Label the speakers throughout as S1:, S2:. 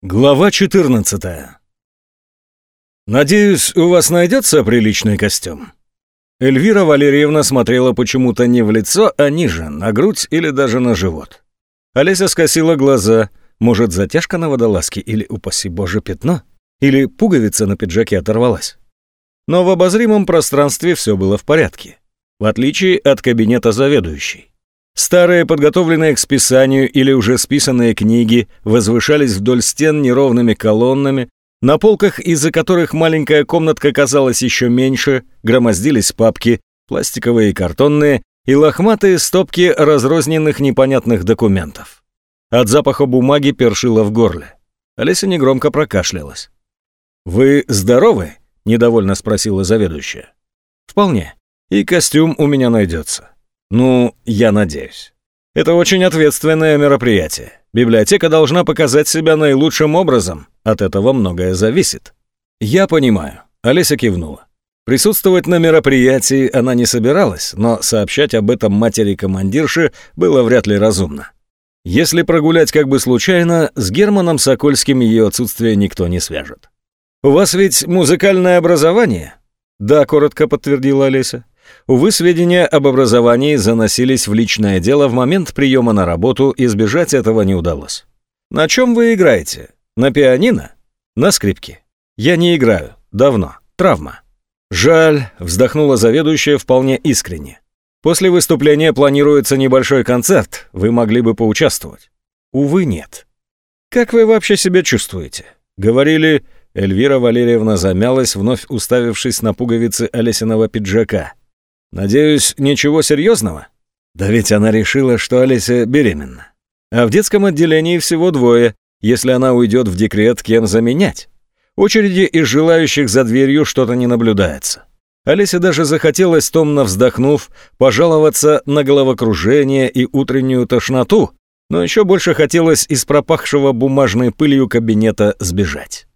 S1: Глава 14 «Надеюсь, у вас найдется приличный костюм?» Эльвира Валерьевна смотрела почему-то не в лицо, а ниже, на грудь или даже на живот. Олеся скосила глаза. Может, затяжка на водолазке или, упаси боже, пятно? Или пуговица на пиджаке оторвалась? Но в обозримом пространстве все было в порядке. В отличие от кабинета заведующей. Старые, подготовленные к списанию или уже списанные книги возвышались вдоль стен неровными колоннами, на полках, из-за которых маленькая комнатка казалась еще меньше, громоздились папки, пластиковые и картонные, и лохматые стопки разрозненных непонятных документов. От запаха бумаги першило в горле. Олеся негромко прокашлялась. «Вы здоровы?» — недовольно спросила заведующая. «Вполне. И костюм у меня найдется. Ну, я надеюсь. Это очень ответственное мероприятие. Библиотека должна показать себя наилучшим образом. От этого многое зависит. Я понимаю. Олеся кивнула. Присутствовать на мероприятии она не собиралась, но сообщать об этом матери командирши было вряд ли разумно. Если прогулять как бы случайно, с Германом Сокольским ее отсутствие никто не свяжет. «У вас ведь музыкальное образование?» «Да», — коротко подтвердила Олеся. Увы, сведения об образовании заносились в личное дело в момент приема на работу, избежать этого не удалось. «На чем вы играете? На пианино?» «На скрипке». «Я не играю. Давно. Травма». «Жаль», — вздохнула заведующая вполне искренне. «После выступления планируется небольшой концерт. Вы могли бы поучаствовать». «Увы, нет». «Как вы вообще себя чувствуете?» Говорили, Эльвира Валерьевна замялась, вновь уставившись на пуговицы Олесиного пиджака. Надеюсь, ничего серьезного? Да ведь она решила, что Олеся беременна. А в детском отделении всего двое. Если она уйдет в декрет, кем заменять? Очереди из желающих за дверью что-то не наблюдается. Олесе даже захотелось, томно вздохнув, пожаловаться на головокружение и утреннюю тошноту, но еще больше хотелось из пропахшего бумажной пылью кабинета сбежать.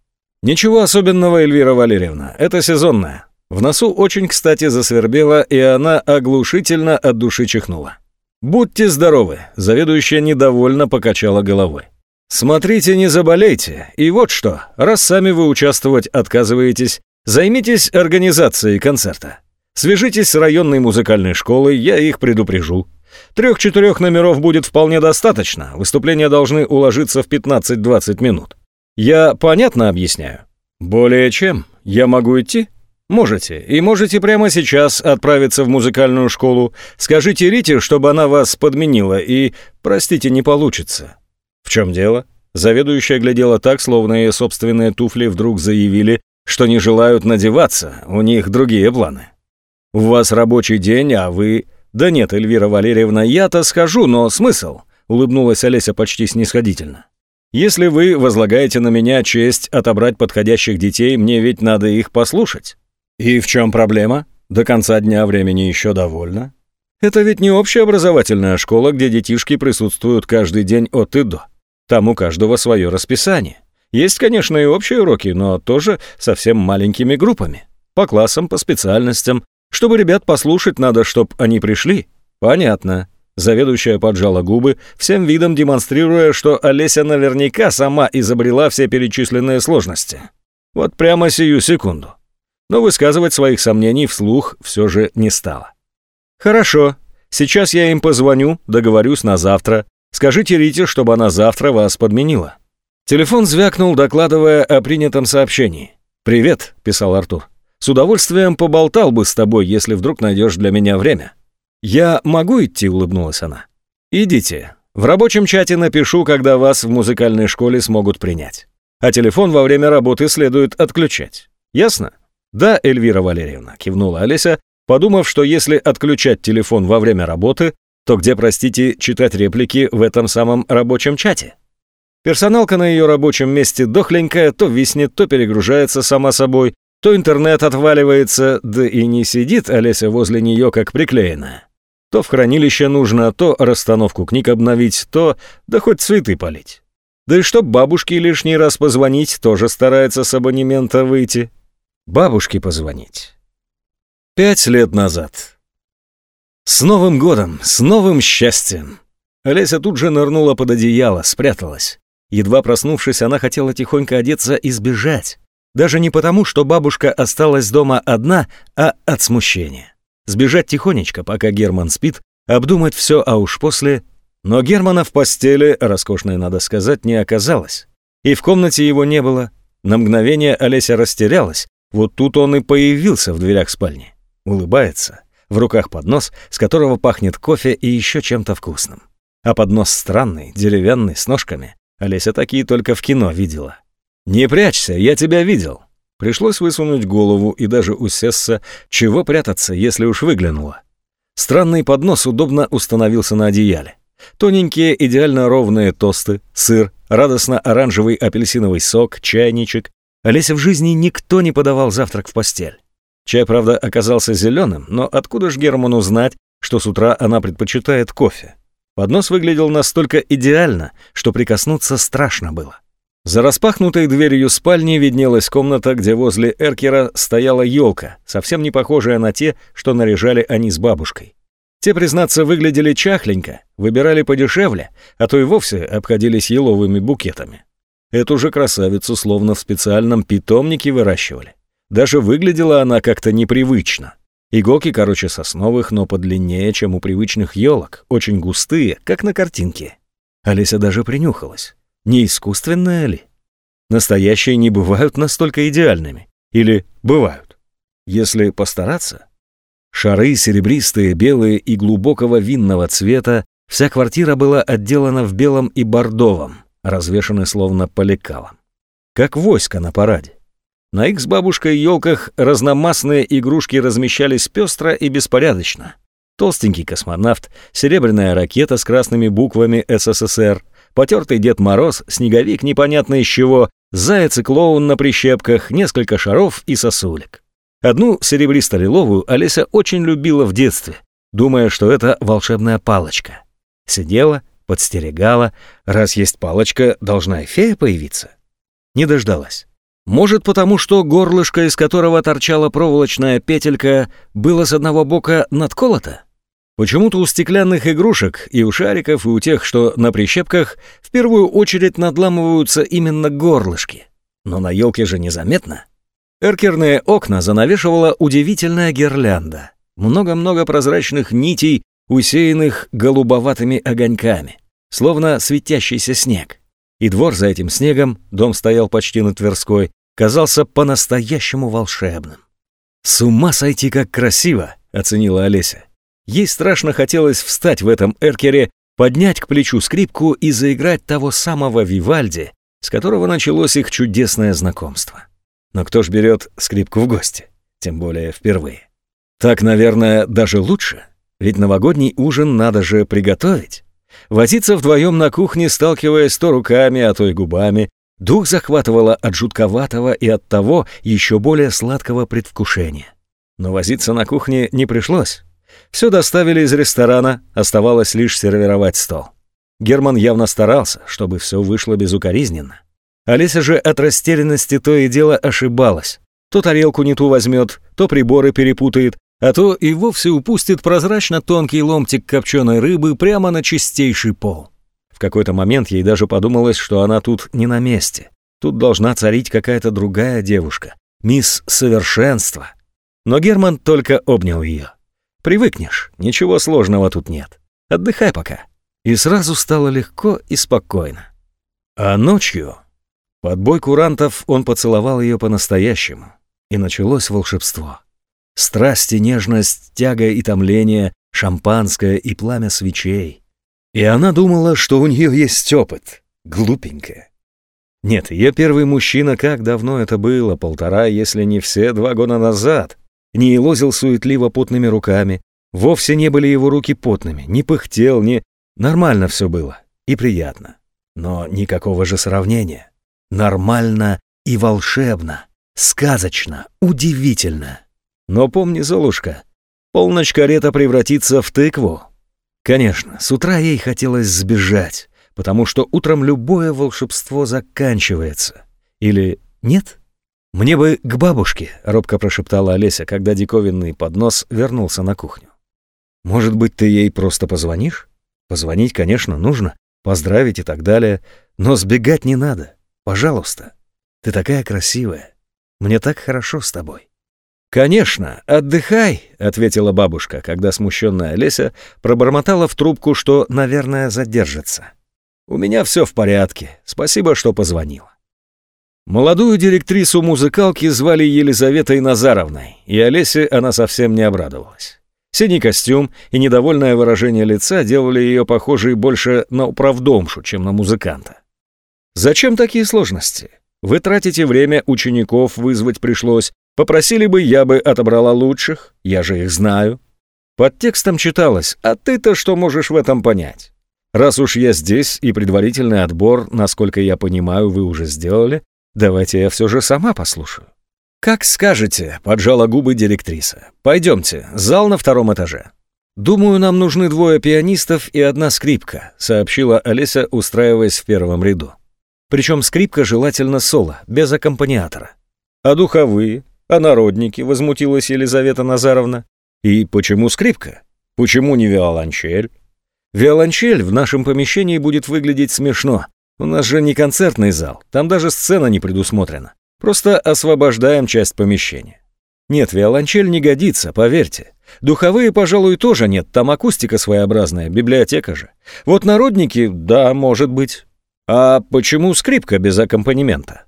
S1: «Ничего особенного, Эльвира Валерьевна, это сезонное. В носу очень кстати засвербело, и она оглушительно от души чихнула. «Будьте здоровы», — заведующая недовольно покачала головой. «Смотрите, не заболейте. И вот что, раз сами вы участвовать отказываетесь, займитесь организацией концерта. Свяжитесь с районной музыкальной школой, я их предупрежу. Трех-четырех номеров будет вполне достаточно, выступления должны уложиться в 15-20 минут. Я понятно объясняю? Более чем. Я могу идти?» Можете. И можете прямо сейчас отправиться в музыкальную школу. Скажите Рите, чтобы она вас подменила, и, простите, не получится». «В чем дело?» Заведующая глядела так, словно ее собственные туфли вдруг заявили, что не желают надеваться, у них другие планы. «У вас рабочий день, а вы...» «Да нет, Эльвира Валерьевна, я-то схожу, но смысл?» Улыбнулась Олеся почти снисходительно. «Если вы возлагаете на меня честь отобрать подходящих детей, мне ведь надо их послушать». И в чем проблема? До конца дня времени еще довольно. Это ведь не общеобразовательная школа, где детишки присутствуют каждый день от и до. Там у каждого свое расписание. Есть, конечно, и общие уроки, но тоже совсем маленькими группами. По классам, по специальностям. Чтобы ребят послушать надо, чтоб они пришли. Понятно. Заведующая поджала губы, всем видом демонстрируя, что Олеся наверняка сама изобрела все перечисленные сложности. Вот прямо сию секунду но высказывать своих сомнений вслух все же не стала. «Хорошо, сейчас я им позвоню, договорюсь на завтра. Скажите Рите, чтобы она завтра вас подменила». Телефон звякнул, докладывая о принятом сообщении. «Привет», — писал Артур. «С удовольствием поболтал бы с тобой, если вдруг найдешь для меня время». «Я могу идти?» — улыбнулась она. «Идите. В рабочем чате напишу, когда вас в музыкальной школе смогут принять. А телефон во время работы следует отключать. Ясно?» «Да, Эльвира Валерьевна», — кивнула Олеся, подумав, что если отключать телефон во время работы, то где, простите, читать реплики в этом самом рабочем чате? Персоналка на ее рабочем месте дохленькая, то виснет, то перегружается сама собой, то интернет отваливается, да и не сидит Олеся возле нее как приклеенная. То в хранилище нужно, то расстановку книг обновить, то да хоть цветы полить. Да и чтоб бабушке лишний раз позвонить, тоже старается с абонемента выйти. Бабушке позвонить. Пять лет назад. С Новым годом, с новым счастьем. Олеся тут же нырнула под одеяло, спряталась. Едва проснувшись, она хотела тихонько одеться и сбежать. Даже не потому, что бабушка осталась дома одна, а от смущения. Сбежать тихонечко, пока Герман спит, обдумать все, а уж после... Но Германа в постели, роскошной, надо сказать, не оказалось. И в комнате его не было. На мгновение Олеся растерялась. Вот тут он и появился в дверях спальни. Улыбается. В руках поднос, с которого пахнет кофе и еще чем-то вкусным. А поднос странный, деревянный, с ножками. Олеся такие только в кино видела. «Не прячься, я тебя видел». Пришлось высунуть голову и даже усесться, чего прятаться, если уж выглянула. Странный поднос удобно установился на одеяле. Тоненькие, идеально ровные тосты, сыр, радостно-оранжевый апельсиновый сок, чайничек. Олесе в жизни никто не подавал завтрак в постель. Чай, правда, оказался зеленым, но откуда ж Герману знать, что с утра она предпочитает кофе? Поднос выглядел настолько идеально, что прикоснуться страшно было. За распахнутой дверью спальни виднелась комната, где возле Эркера стояла елка, совсем не похожая на те, что наряжали они с бабушкой. Те, признаться, выглядели чахленько, выбирали подешевле, а то и вовсе обходились еловыми букетами. Эту же красавицу словно в специальном питомнике выращивали. Даже выглядела она как-то непривычно. Иголки, короче, сосновых, но подлиннее, чем у привычных елок, очень густые, как на картинке. Олеся даже принюхалась. Не искусственная ли? Настоящие не бывают настолько идеальными. Или бывают? Если постараться. Шары серебристые, белые и глубокого винного цвета, вся квартира была отделана в белом и бордовом, развешаны словно по лекалам. Как войско на параде. На их с бабушкой елках разномастные игрушки размещались пестро и беспорядочно. Толстенький космонавт, серебряная ракета с красными буквами СССР, потертый Дед Мороз, снеговик непонятно из чего, заяц и клоун на прищепках, несколько шаров и сосулек. Одну серебристо-лиловую Олеся очень любила в детстве, думая, что это волшебная палочка. Сидела, подстерегала, раз есть палочка, должна и фея появиться. Не дождалась. Может, потому что горлышко, из которого торчала проволочная петелька, было с одного бока надколото? Почему-то у стеклянных игрушек, и у шариков, и у тех, что на прищепках, в первую очередь надламываются именно горлышки. Но на елке же незаметно. Эркерные окна занавешивала удивительная гирлянда. Много-много прозрачных нитей, усеянных голубоватыми огоньками, словно светящийся снег. И двор за этим снегом, дом стоял почти на Тверской, казался по-настоящему волшебным. «С ума сойти, как красиво!» — оценила Олеся. Ей страшно хотелось встать в этом эркере, поднять к плечу скрипку и заиграть того самого Вивальди, с которого началось их чудесное знакомство. Но кто ж берет скрипку в гости? Тем более впервые. Так, наверное, даже лучше. Ведь новогодний ужин надо же приготовить. Возиться вдвоем на кухне, сталкиваясь то руками, а то и губами, дух захватывало от жутковатого и от того еще более сладкого предвкушения. Но возиться на кухне не пришлось. Все доставили из ресторана, оставалось лишь сервировать стол. Герман явно старался, чтобы все вышло безукоризненно. Олеся же от растерянности то и дело ошибалась. То тарелку не ту возьмет, то приборы перепутает, а то и вовсе упустит прозрачно тонкий ломтик копченой рыбы прямо на чистейший пол. В какой-то момент ей даже подумалось, что она тут не на месте. Тут должна царить какая-то другая девушка, мисс Совершенство. Но Герман только обнял ее. Привыкнешь, ничего сложного тут нет. Отдыхай пока. И сразу стало легко и спокойно. А ночью, под бой курантов, он поцеловал ее по-настоящему. И началось волшебство. Страсть и нежность, тяга и томление, шампанское и пламя свечей. И она думала, что у нее есть опыт. Глупенькая. Нет, ее первый мужчина, как давно это было, полтора, если не все, два года назад — не лозил суетливо потными руками. Вовсе не были его руки потными, не пыхтел, не... Нормально все было и приятно. Но никакого же сравнения. Нормально и волшебно, сказочно, удивительно. Но помни, Золушка, полночь карета превратится в тыкву. Конечно, с утра ей хотелось сбежать, потому что утром любое волшебство заканчивается. Или нет? «Мне бы к бабушке», — робко прошептала Олеся, когда диковинный поднос вернулся на кухню. «Может быть, ты ей просто позвонишь? Позвонить, конечно, нужно, поздравить и так далее. Но сбегать не надо. Пожалуйста. Ты такая красивая. Мне так хорошо с тобой». «Конечно, отдыхай», — ответила бабушка, когда смущенная Олеся пробормотала в трубку, что, наверное, задержится. «У меня все в порядке. Спасибо, что позвонила». Молодую директрису музыкалки звали Елизаветой Назаровной, и Олесе она совсем не обрадовалась. Синий костюм и недовольное выражение лица делали ее похожей больше на управдомшу, чем на музыканта. «Зачем такие сложности? Вы тратите время, учеников вызвать пришлось, Попросили бы, я бы отобрала лучших, я же их знаю. Под текстом читалось, а ты-то что можешь в этом понять? Раз уж я здесь и предварительный отбор, насколько я понимаю, вы уже сделали, давайте я все же сама послушаю. «Как скажете», — поджала губы директриса. «Пойдемте, зал на втором этаже». «Думаю, нам нужны двое пианистов и одна скрипка», — сообщила Олеся, устраиваясь в первом ряду. Причем скрипка желательно соло, без аккомпаниатора. «А духовые?» А народники, возмутилась Елизавета Назаровна. И почему скрипка? Почему не виолончель? Виолончель в нашем помещении будет выглядеть смешно. У нас же не концертный зал, там даже сцена не предусмотрена. Просто освобождаем часть помещения. Нет, виолончель не годится, поверьте. Духовые, пожалуй, тоже нет, там акустика своеобразная, библиотека же. Вот народники, да, может быть. А почему скрипка без аккомпанемента?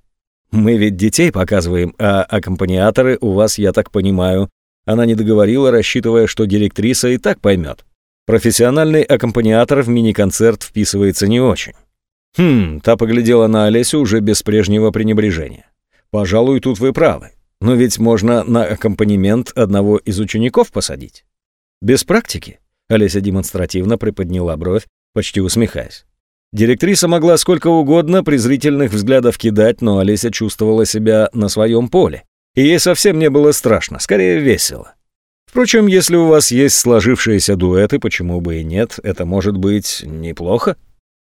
S1: Мы ведь детей показываем, а аккомпаниаторы у вас, я так понимаю. Она не договорила, рассчитывая, что директриса и так поймет. Профессиональный аккомпаниатор в мини-концерт вписывается не очень. Хм, та поглядела на Олесю уже без прежнего пренебрежения. Пожалуй, тут вы правы. Но ведь можно на аккомпанемент одного из учеников посадить. Без практики? Олеся демонстративно приподняла бровь, почти усмехаясь. Директриса могла сколько угодно презрительных взглядов кидать, но Олеся чувствовала себя на своем поле. И ей совсем не было страшно, скорее весело. Впрочем, если у вас есть сложившиеся дуэты, почему бы и нет, это может быть неплохо.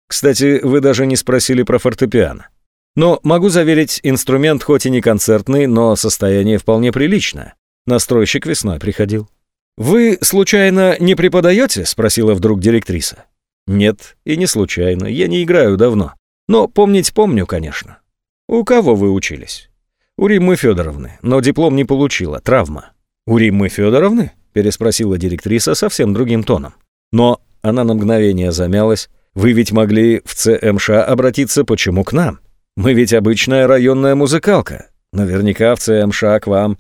S1: Кстати, вы даже не спросили про фортепиано. Но могу заверить, инструмент хоть и не концертный, но состояние вполне приличное. Настройщик весной приходил. «Вы, случайно, не преподаете?» — спросила вдруг директриса. Нет, и не случайно, я не играю давно. Но помнить помню, конечно. У кого вы учились? У Риммы Федоровны, но диплом не получила, травма. У Риммы Федоровны? Переспросила директриса совсем другим тоном. Но она на мгновение замялась. Вы ведь могли в ЦМШ обратиться, почему к нам? Мы ведь обычная районная музыкалка. Наверняка в ЦМШ к вам...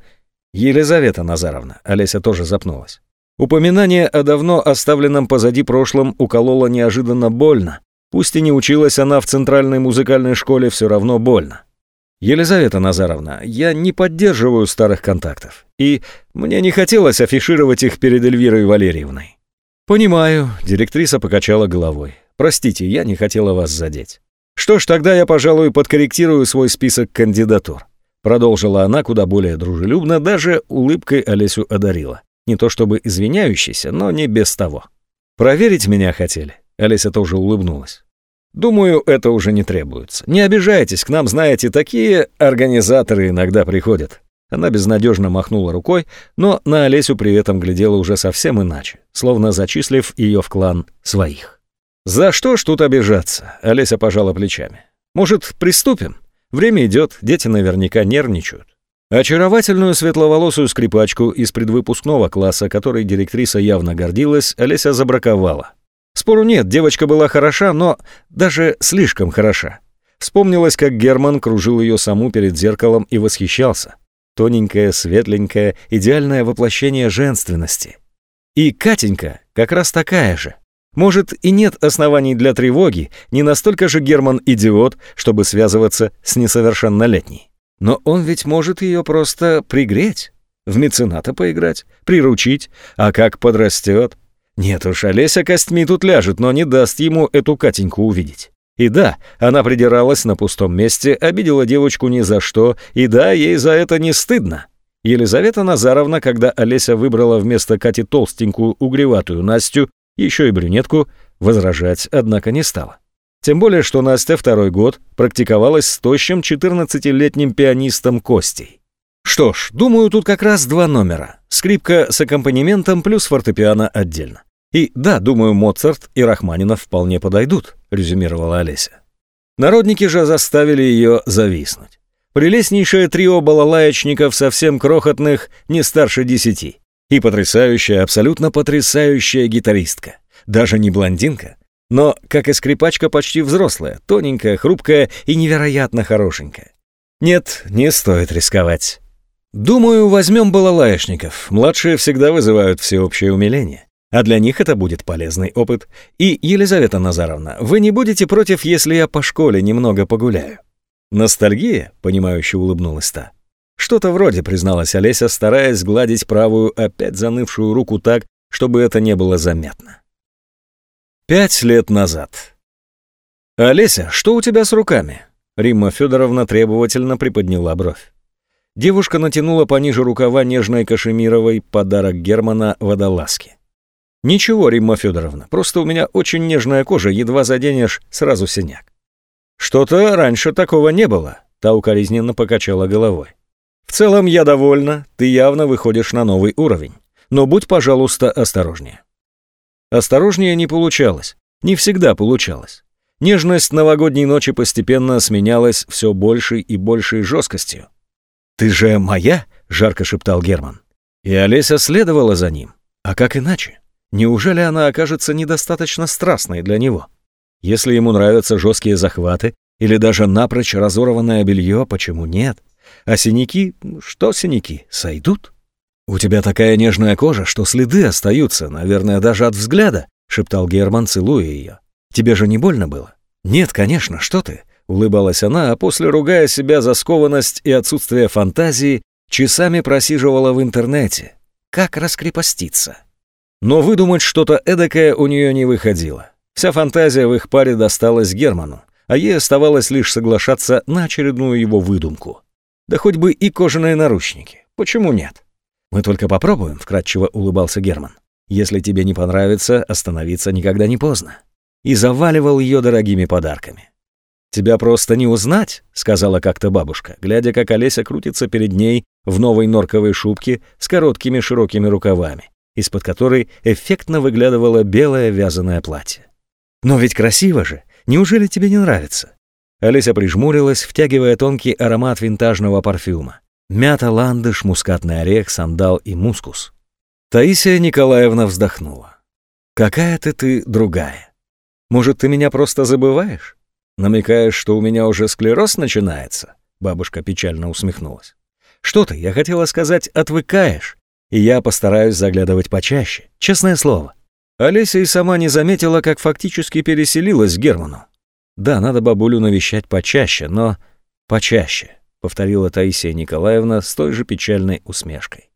S1: Елизавета Назаровна, Олеся тоже запнулась. Упоминание о давно оставленном позади прошлом укололо неожиданно больно. Пусть и не училась она в центральной музыкальной школе, все равно больно. Елизавета Назаровна, я не поддерживаю старых контактов, и мне не хотелось афишировать их перед Эльвирой Валерьевной. Понимаю, директриса покачала головой. Простите, я не хотела вас задеть. Что ж, тогда я, пожалуй, подкорректирую свой список кандидатур. Продолжила она куда более дружелюбно, даже улыбкой Олесю одарила. Не то чтобы извиняющийся, но не без того. «Проверить меня хотели?» Олеся тоже улыбнулась. «Думаю, это уже не требуется. Не обижайтесь, к нам, знаете, такие организаторы иногда приходят». Она безнадежно махнула рукой, но на Олесю при этом глядела уже совсем иначе, словно зачислив ее в клан своих. «За что ж тут обижаться?» — Олеся пожала плечами. «Может, приступим? Время идет, дети наверняка нервничают. Очаровательную светловолосую скрипачку из предвыпускного класса, которой директриса явно гордилась, Олеся забраковала. Спору нет, девочка была хороша, но даже слишком хороша. Вспомнилось, как Герман кружил ее саму перед зеркалом и восхищался. Тоненькая, светленькая, идеальное воплощение женственности. И Катенька как раз такая же. Может, и нет оснований для тревоги, не настолько же Герман идиот, чтобы связываться с несовершеннолетней. Но он ведь может ее просто пригреть, в мецената поиграть, приручить, а как подрастет. Нет уж, Олеся костьми тут ляжет, но не даст ему эту Катеньку увидеть. И да, она придиралась на пустом месте, обидела девочку ни за что, и да, ей за это не стыдно. Елизавета Назаровна, когда Олеся выбрала вместо Кати толстенькую угреватую Настю, еще и брюнетку, возражать, однако, не стала. Тем более, что Настя второй год практиковалась с тощим 14-летним пианистом Костей. Что ж, думаю, тут как раз два номера. Скрипка с аккомпанементом плюс фортепиано отдельно. И да, думаю, Моцарт и Рахманинов вполне подойдут, резюмировала Олеся. Народники же заставили ее зависнуть. Прелестнейшее трио балалаечников совсем крохотных, не старше десяти. И потрясающая, абсолютно потрясающая гитаристка. Даже не блондинка, но, как и скрипачка, почти взрослая, тоненькая, хрупкая и невероятно хорошенькая. Нет, не стоит рисковать. Думаю, возьмем балалаешников. Младшие всегда вызывают всеобщее умиление. А для них это будет полезный опыт. И, Елизавета Назаровна, вы не будете против, если я по школе немного погуляю? Ностальгия, понимающе улыбнулась та. Что-то вроде, призналась Олеся, стараясь гладить правую, опять занывшую руку так, чтобы это не было заметно. Пять лет назад. «Олеся, что у тебя с руками?» Римма Федоровна требовательно приподняла бровь. Девушка натянула пониже рукава нежной кашемировой подарок Германа водолазки. «Ничего, Римма Федоровна, просто у меня очень нежная кожа, едва заденешь, сразу синяк». «Что-то раньше такого не было», — та укоризненно покачала головой. «В целом я довольна, ты явно выходишь на новый уровень. Но будь, пожалуйста, осторожнее». Осторожнее не получалось, не всегда получалось. Нежность новогодней ночи постепенно сменялась все большей и большей жесткостью. «Ты же моя?» — жарко шептал Герман. И Олеся следовала за ним. А как иначе? Неужели она окажется недостаточно страстной для него? Если ему нравятся жесткие захваты или даже напрочь разорванное белье, почему нет? А синяки, что синяки, сойдут? «У тебя такая нежная кожа, что следы остаются, наверное, даже от взгляда», — шептал Герман, целуя ее. «Тебе же не больно было?» «Нет, конечно, что ты?» — улыбалась она, а после, ругая себя за скованность и отсутствие фантазии, часами просиживала в интернете. Как раскрепоститься? Но выдумать что-то эдакое у нее не выходило. Вся фантазия в их паре досталась Герману, а ей оставалось лишь соглашаться на очередную его выдумку. Да хоть бы и кожаные наручники. Почему нет? Мы только попробуем, вкратчиво улыбался Герман. Если тебе не понравится, остановиться никогда не поздно. И заваливал ее дорогими подарками. «Тебя просто не узнать», — сказала как-то бабушка, глядя, как Олеся крутится перед ней в новой норковой шубке с короткими широкими рукавами, из-под которой эффектно выглядывало белое вязаное платье. «Но ведь красиво же! Неужели тебе не нравится?» Олеся прижмурилась, втягивая тонкий аромат винтажного парфюма. Мята, ландыш, мускатный орех, сандал и мускус. Таисия Николаевна вздохнула. «Какая ты ты другая? Может, ты меня просто забываешь? Намекаешь, что у меня уже склероз начинается?» Бабушка печально усмехнулась. «Что ты, я хотела сказать, отвыкаешь, и я постараюсь заглядывать почаще, честное слово». Олеся и сама не заметила, как фактически переселилась к Герману. Да, надо бабулю навещать почаще, но почаще, повторила Таисия Николаевна с той же печальной усмешкой.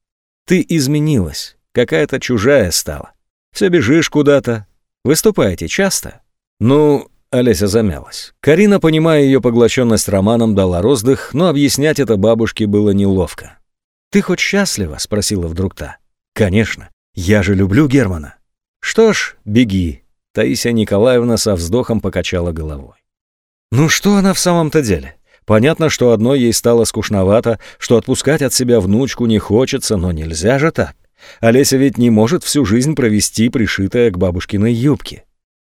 S1: Ты изменилась, какая-то чужая стала. Все бежишь куда-то. Выступаете часто? Ну, Олеся замялась. Карина, понимая ее поглощенность романом, дала роздых, но объяснять это бабушке было неловко. «Ты хоть счастлива?» — спросила вдруг та. «Конечно. Я же люблю Германа». «Что ж, беги», — Таисия Николаевна со вздохом покачала головой. «Ну что она в самом-то деле? Понятно, что одной ей стало скучновато, что отпускать от себя внучку не хочется, но нельзя же так. Олеся ведь не может всю жизнь провести пришитая к бабушкиной юбке.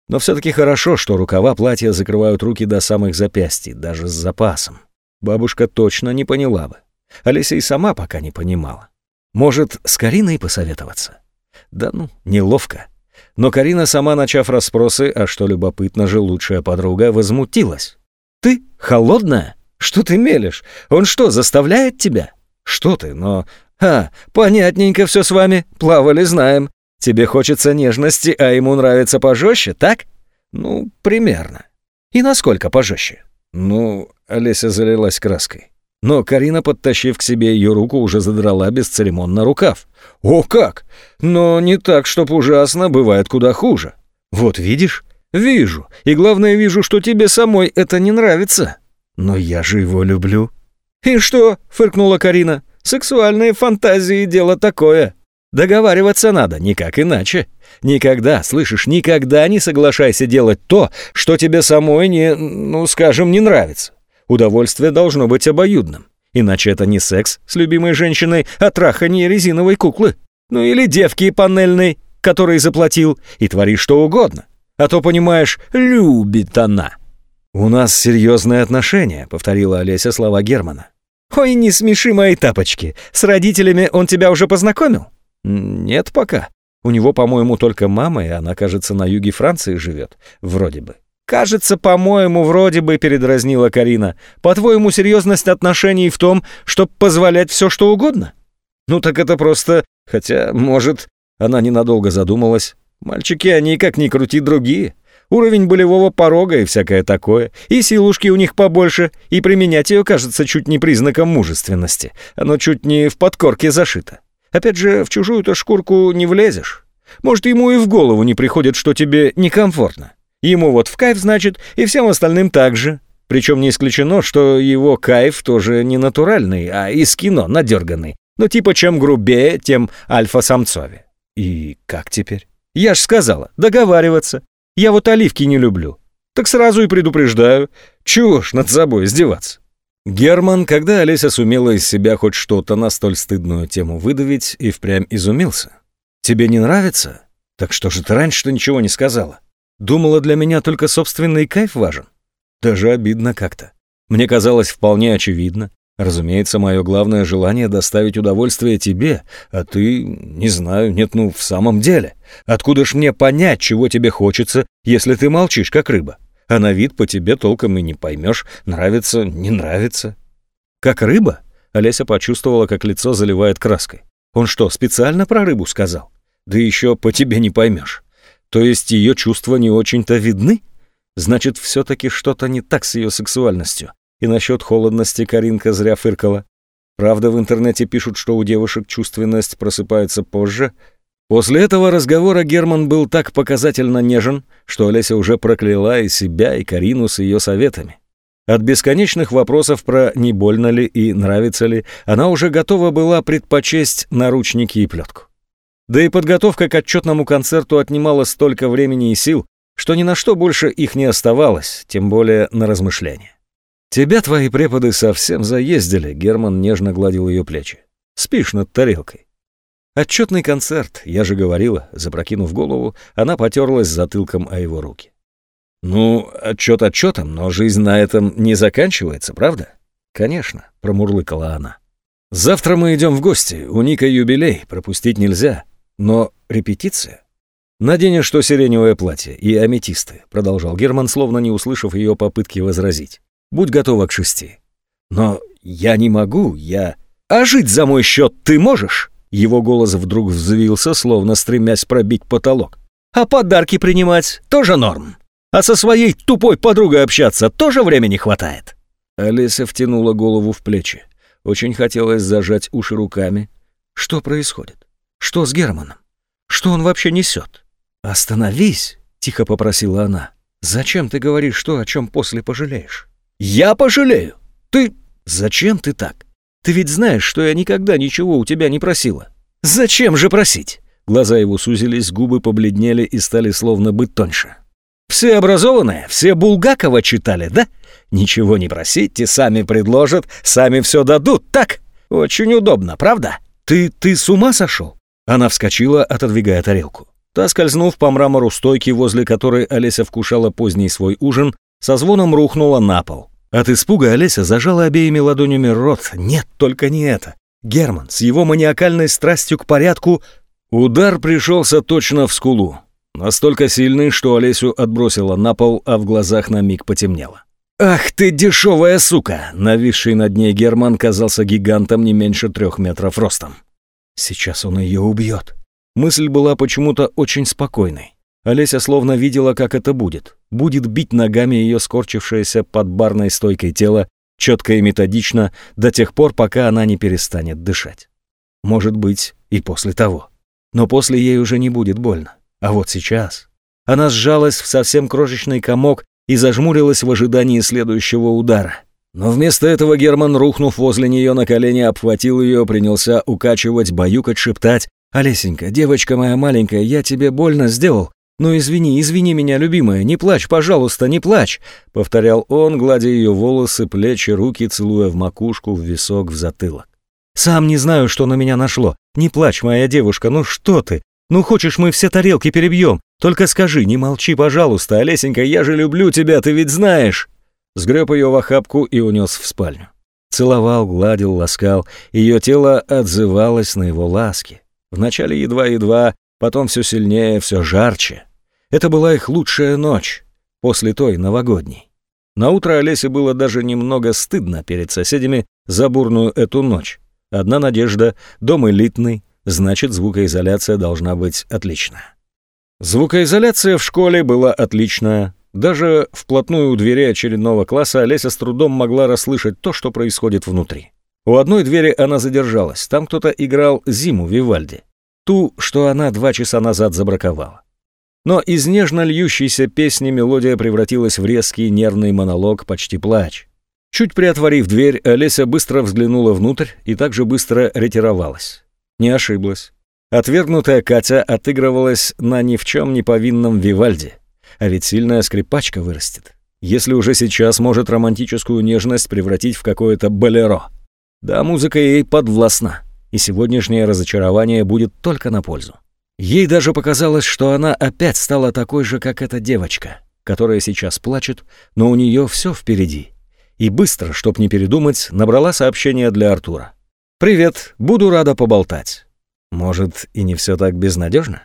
S1: Но все-таки хорошо, что рукава платья закрывают руки до самых запястий, даже с запасом. Бабушка точно не поняла бы. Олеся и сама пока не понимала. Может, с Кариной посоветоваться? Да ну, неловко. Но Карина, сама начав расспросы, а что любопытно же лучшая подруга, возмутилась. «Ты холодная? Что ты мелешь? Он что, заставляет тебя?» «Что ты, но...» «А, понятненько все с вами, плавали, знаем. Тебе хочется нежности, а ему нравится пожестче, так?» «Ну, примерно». «И насколько пожестче?» «Ну...» — Олеся залилась краской. Но Карина, подтащив к себе ее руку, уже задрала бесцеремонно рукав. «О как! Но не так, чтоб ужасно, бывает куда хуже. Вот видишь? Вижу. И главное, вижу, что тебе самой это не нравится. Но я же его люблю». «И что?» — фыркнула Карина. «Сексуальные фантазии — дело такое. Договариваться надо, никак иначе. Никогда, слышишь, никогда не соглашайся делать то, что тебе самой не, ну, скажем, не нравится. Удовольствие должно быть обоюдным. Иначе это не секс с любимой женщиной, а трахание резиновой куклы. Ну или девки панельной, которой заплатил, и твори что угодно. А то, понимаешь, любит она. «У нас серьезные отношения», — повторила Олеся слова Германа.
S2: «Ой, не смеши мои тапочки. С родителями он тебя уже познакомил?»
S1: «Нет пока. У него, по-моему, только мама, и она, кажется, на юге Франции живет. Вроде бы».
S2: «Кажется, по-моему, вроде бы», — передразнила Карина. «По-твоему, серьезность отношений в том, чтобы позволять все, что угодно?»
S1: «Ну так это просто... Хотя, может...» Она ненадолго задумалась. «Мальчики, они, как ни крути, другие. Уровень болевого порога и всякое такое. И силушки у них побольше, и применять ее кажется чуть не признаком мужественности. Оно чуть не в подкорке зашито. Опять же, в чужую-то шкурку не влезешь. Может, ему и в голову не приходит, что тебе некомфортно. Ему вот в кайф, значит, и всем остальным так же. Причем не исключено, что его кайф тоже не натуральный, а из кино надерганный. Ну типа чем грубее, тем альфа-самцове. И как теперь? Я ж сказала, договариваться. Я вот оливки не люблю. Так сразу и предупреждаю. Чего ж над собой издеваться? Герман, когда Олеся сумела из себя хоть что-то на столь стыдную тему выдавить, и впрямь изумился. «Тебе не нравится? Так что же ты раньше-то ничего не сказала? Думала, для меня только собственный кайф важен? Даже обидно как-то. Мне казалось вполне очевидно. Разумеется, мое главное желание доставить удовольствие тебе, а ты, не знаю, нет, ну, в самом деле. Откуда ж мне понять, чего тебе хочется, если ты молчишь, как рыба? А на вид по тебе толком и не поймешь, нравится, не нравится. Как рыба? Олеся почувствовала, как лицо заливает краской. Он что, специально про рыбу сказал? Да еще по тебе не поймешь. То есть ее чувства не очень-то видны? Значит, все-таки что-то не так с ее сексуальностью. И насчет холодности Каринка зря фыркала. Правда, в интернете пишут, что у девушек чувственность просыпается позже. После этого разговора Герман был так показательно нежен, что Олеся уже прокляла и себя, и Карину с ее советами. От бесконечных вопросов про не больно ли и нравится ли, она уже готова была предпочесть наручники и плетку. Да и подготовка к отчетному концерту отнимала столько времени и сил, что ни на что больше их не оставалось, тем более на размышления. «Тебя твои преподы совсем заездили», — Герман нежно гладил ее плечи. «Спишь над тарелкой». Отчетный концерт, я же говорила, запрокинув голову, она потерлась затылком о его руки. «Ну, отчет отчетом, но жизнь на этом не заканчивается, правда?» «Конечно», — промурлыкала она. «Завтра мы идем в гости, у Ника юбилей, пропустить нельзя. Но репетиция?» «Наденешь что сиреневое платье и аметисты», — продолжал Герман, словно не услышав ее попытки возразить. Будь готова к шести. Но я не могу, я... А жить за мой счет ты можешь? Его голос вдруг взвился, словно стремясь пробить потолок. А подарки принимать тоже норм. А со своей тупой подругой общаться тоже времени хватает. Алиса втянула голову в плечи. Очень хотелось зажать уши руками. Что происходит? Что с Германом? Что он вообще несет? «Остановись!» — тихо попросила она. «Зачем ты говоришь то, о чем после пожалеешь?» «Я пожалею! Ты... Зачем ты так? Ты ведь знаешь, что я никогда ничего у тебя не просила. Зачем же просить?» Глаза его сузились, губы побледнели и стали словно бы тоньше. «Все образованные, все Булгакова читали, да? Ничего не просите, сами предложат, сами все дадут, так? Очень удобно, правда? Ты... ты с ума сошел?» Она вскочила, отодвигая тарелку. Та, скользнув по мрамору стойки, возле которой Олеся вкушала поздний свой ужин, со звоном рухнула на пол. От испуга Олеся зажала обеими ладонями рот. Нет, только не это. Герман с его маниакальной страстью к порядку... Удар пришелся точно в скулу. Настолько сильный, что Олесю отбросило на пол, а в глазах на миг потемнело. «Ах ты, дешевая сука!» Нависший над ней Герман казался гигантом не меньше трех метров ростом. Сейчас он ее убьет. Мысль была почему-то очень спокойной. Олеся словно видела, как это будет. Будет бить ногами ее скорчившееся под барной стойкой тело, четко и методично, до тех пор, пока она не перестанет дышать. Может быть, и после того. Но после ей уже не будет больно. А вот сейчас... Она сжалась в совсем крошечный комок и зажмурилась в ожидании следующего удара. Но вместо этого Герман, рухнув возле нее на колени, обхватил ее, принялся укачивать, баюкать, шептать. «Олесенька, девочка моя маленькая, я тебе больно сделал. «Ну извини, извини меня, любимая, не плачь, пожалуйста, не плачь!» — повторял он, гладя ее волосы, плечи, руки, целуя в макушку, в висок, в затылок. «Сам не знаю, что на меня нашло. Не плачь, моя девушка, ну что ты? Ну хочешь, мы все тарелки перебьем? Только скажи, не молчи, пожалуйста, Олесенька, я же люблю тебя, ты ведь знаешь!» Сгреб ее в охапку и унес в спальню. Целовал, гладил, ласкал. Ее тело отзывалось на его ласки. Вначале едва-едва, потом все сильнее, все жарче. Это была их лучшая ночь, после той новогодней. На утро Олесе было даже немного стыдно перед соседями за бурную эту ночь. Одна надежда — дом элитный, значит, звукоизоляция должна быть отличная. Звукоизоляция в школе была отличная. Даже вплотную у двери очередного класса Олеся с трудом могла расслышать то, что происходит внутри. У одной двери она задержалась, там кто-то играл зиму Вивальди. Ту, что она два часа назад забраковала. Но из нежно льющейся песни мелодия превратилась в резкий нервный монолог, почти плач. Чуть приотворив дверь, Олеся быстро взглянула внутрь и также быстро ретировалась. Не ошиблась. Отвергнутая Катя отыгрывалась на ни в чем не повинном Вивальде. А ведь сильная скрипачка вырастет. Если уже сейчас может романтическую нежность превратить в какое-то болеро. Да, музыка ей подвластна, и сегодняшнее разочарование будет только на пользу. Ей даже показалось, что она опять стала такой же, как эта девочка, которая сейчас плачет, но у нее все впереди. И быстро, чтоб не передумать, набрала сообщение для Артура. «Привет, буду рада поболтать». Может, и не все так безнадежно?